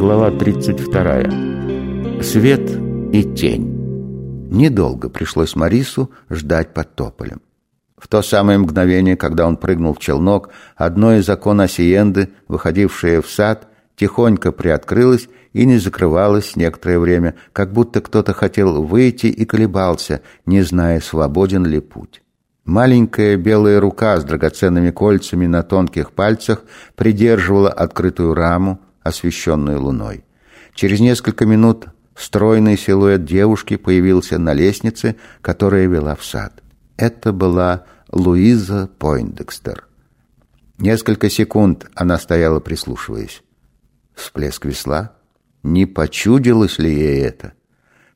Глава 32. Свет и тень. Недолго пришлось Марису ждать под тополем. В то самое мгновение, когда он прыгнул в челнок, одно из окон Осиенды, выходившее в сад, тихонько приоткрылось и не закрывалось некоторое время, как будто кто-то хотел выйти и колебался, не зная, свободен ли путь. Маленькая белая рука с драгоценными кольцами на тонких пальцах придерживала открытую раму, освещенную луной. Через несколько минут стройный силуэт девушки появился на лестнице, которая вела в сад. Это была Луиза Пойндекстер. Несколько секунд она стояла, прислушиваясь. Всплеск весла. Не почудилось ли ей это?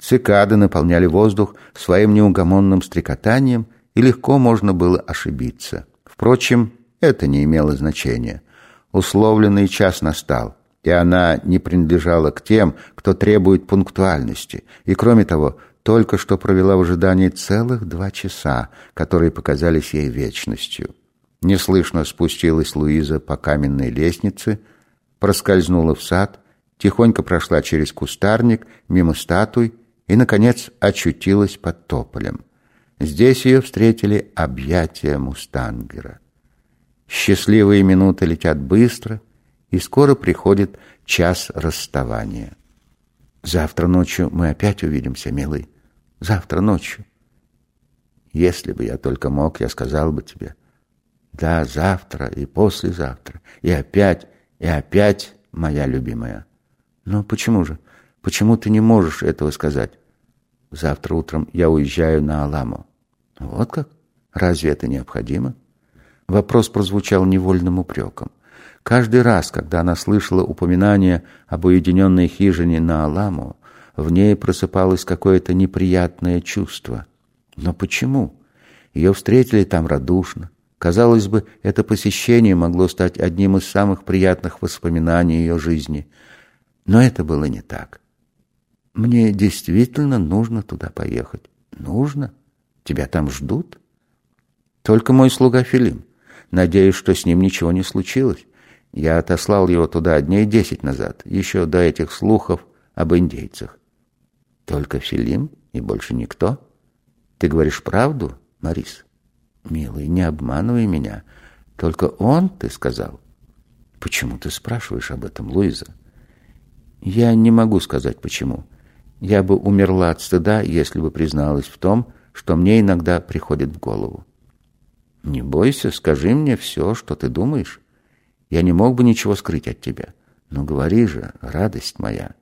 Цикады наполняли воздух своим неугомонным стрекотанием, и легко можно было ошибиться. Впрочем, это не имело значения. Условленный час настал, и она не принадлежала к тем, кто требует пунктуальности, и, кроме того, только что провела в ожидании целых два часа, которые показались ей вечностью. Неслышно спустилась Луиза по каменной лестнице, проскользнула в сад, тихонько прошла через кустарник, мимо статуй и, наконец, очутилась под тополем. Здесь ее встретили объятия мустангера. Счастливые минуты летят быстро, и скоро приходит час расставания. Завтра ночью мы опять увидимся, милый. Завтра ночью. Если бы я только мог, я сказал бы тебе. Да, завтра и послезавтра. И опять, и опять, моя любимая. Но почему же? Почему ты не можешь этого сказать? Завтра утром я уезжаю на Аламу. Вот как? Разве это необходимо? Вопрос прозвучал невольным упреком. Каждый раз, когда она слышала упоминание об уединенной хижине на Аламу, в ней просыпалось какое-то неприятное чувство. Но почему? Ее встретили там радушно. Казалось бы, это посещение могло стать одним из самых приятных воспоминаний ее жизни. Но это было не так. Мне действительно нужно туда поехать. Нужно? Тебя там ждут? Только мой слуга Филим. Надеюсь, что с ним ничего не случилось. Я отослал его туда дней десять назад, еще до этих слухов об индейцах. Только Филим и больше никто? Ты говоришь правду, Марис? Милый, не обманывай меня. Только он, ты сказал. Почему ты спрашиваешь об этом, Луиза? Я не могу сказать, почему. Я бы умерла от стыда, если бы призналась в том, что мне иногда приходит в голову. Не бойся, скажи мне все, что ты думаешь. Я не мог бы ничего скрыть от тебя. Но говори же, радость моя.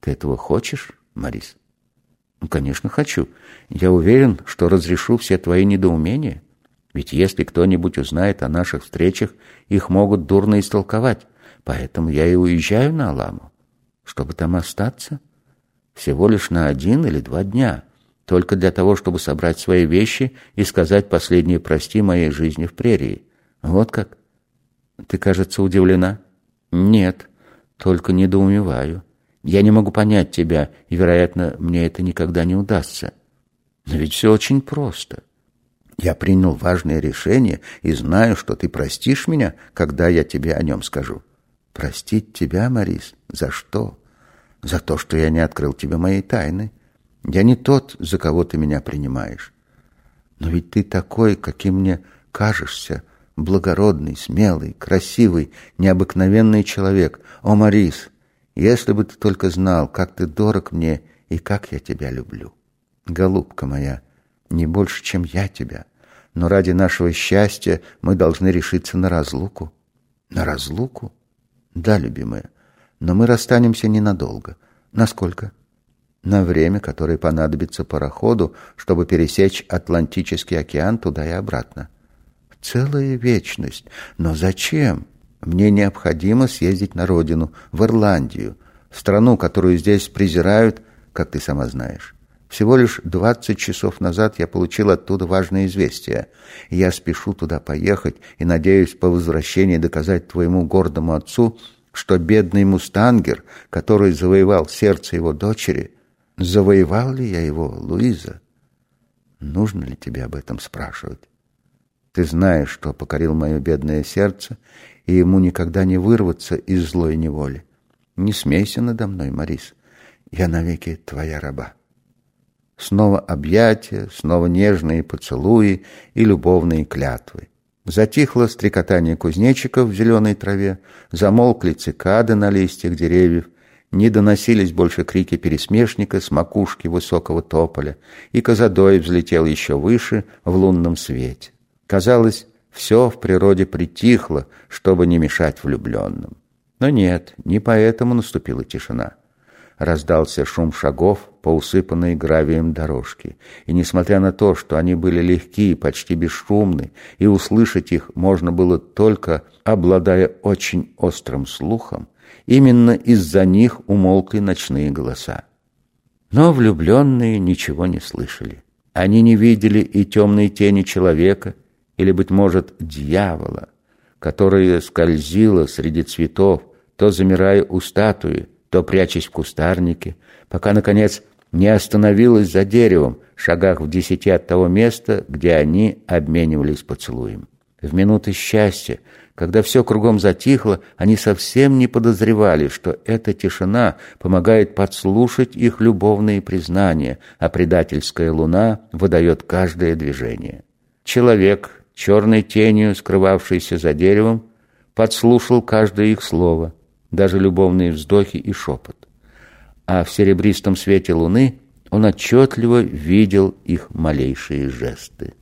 Ты этого хочешь? Марис. Ну, конечно, хочу. Я уверен, что разрешу все твои недоумения. Ведь если кто-нибудь узнает о наших встречах, их могут дурно истолковать. Поэтому я и уезжаю на Аламу. Чтобы там остаться? Всего лишь на один или два дня. Только для того, чтобы собрать свои вещи и сказать последнее «прости» моей жизни в прерии. Вот как? Ты, кажется, удивлена? Нет, только недоумеваю. Я не могу понять тебя, и, вероятно, мне это никогда не удастся. Но ведь все очень просто. Я принял важное решение и знаю, что ты простишь меня, когда я тебе о нем скажу. Простить тебя, Марис? За что? За то, что я не открыл тебе моей тайны. Я не тот, за кого ты меня принимаешь. Но ведь ты такой, каким мне кажешься, благородный, смелый, красивый, необыкновенный человек. О, Марис, если бы ты только знал, как ты дорог мне и как я тебя люблю. Голубка моя, не больше, чем я тебя. Но ради нашего счастья мы должны решиться на разлуку. На разлуку? Да, любимая. Но мы расстанемся ненадолго. Насколько? На время, которое понадобится пароходу, чтобы пересечь Атлантический океан туда и обратно. Целая вечность. Но зачем? Мне необходимо съездить на родину, в Ирландию, страну, которую здесь презирают, как ты сама знаешь. Всего лишь двадцать часов назад я получил оттуда важное известие. Я спешу туда поехать и надеюсь по возвращении доказать твоему гордому отцу, что бедный мустангер, который завоевал сердце его дочери, завоевал ли я его, Луиза? Нужно ли тебе об этом спрашивать? Ты знаешь, что покорил мое бедное сердце, и ему никогда не вырваться из злой неволи. Не смейся надо мной, Марис. Я навеки твоя раба. Снова объятия, снова нежные поцелуи и любовные клятвы. Затихло стрекотание кузнечиков в зеленой траве, замолкли цикады на листьях деревьев, не доносились больше крики пересмешника с макушки высокого тополя, и Казадой взлетел еще выше в лунном свете. Казалось, все в природе притихло, чтобы не мешать влюбленным. Но нет, не поэтому наступила тишина. Раздался шум шагов по усыпанной гравием дорожке, и несмотря на то, что они были легкие, почти бесшумны, и услышать их можно было только обладая очень острым слухом, именно из-за них умолкли ночные голоса. Но влюбленные ничего не слышали. Они не видели и темной тени человека, или, быть может, дьявола, которая скользила среди цветов, то замирая у статуи, то прячась в кустарнике, пока, наконец, не остановилась за деревом, шагах в десяти от того места, где они обменивались поцелуем. В минуты счастья, когда все кругом затихло, они совсем не подозревали, что эта тишина помогает подслушать их любовные признания, а предательская луна выдает каждое движение. Человек, черной тенью, скрывавшийся за деревом, подслушал каждое их слово, даже любовные вздохи и шепот. А в серебристом свете луны он отчетливо видел их малейшие жесты.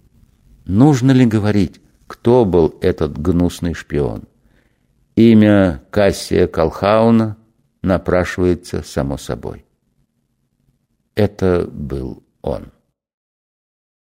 Нужно ли говорить, кто был этот гнусный шпион? Имя Кассия Колхауна напрашивается само собой. Это был он.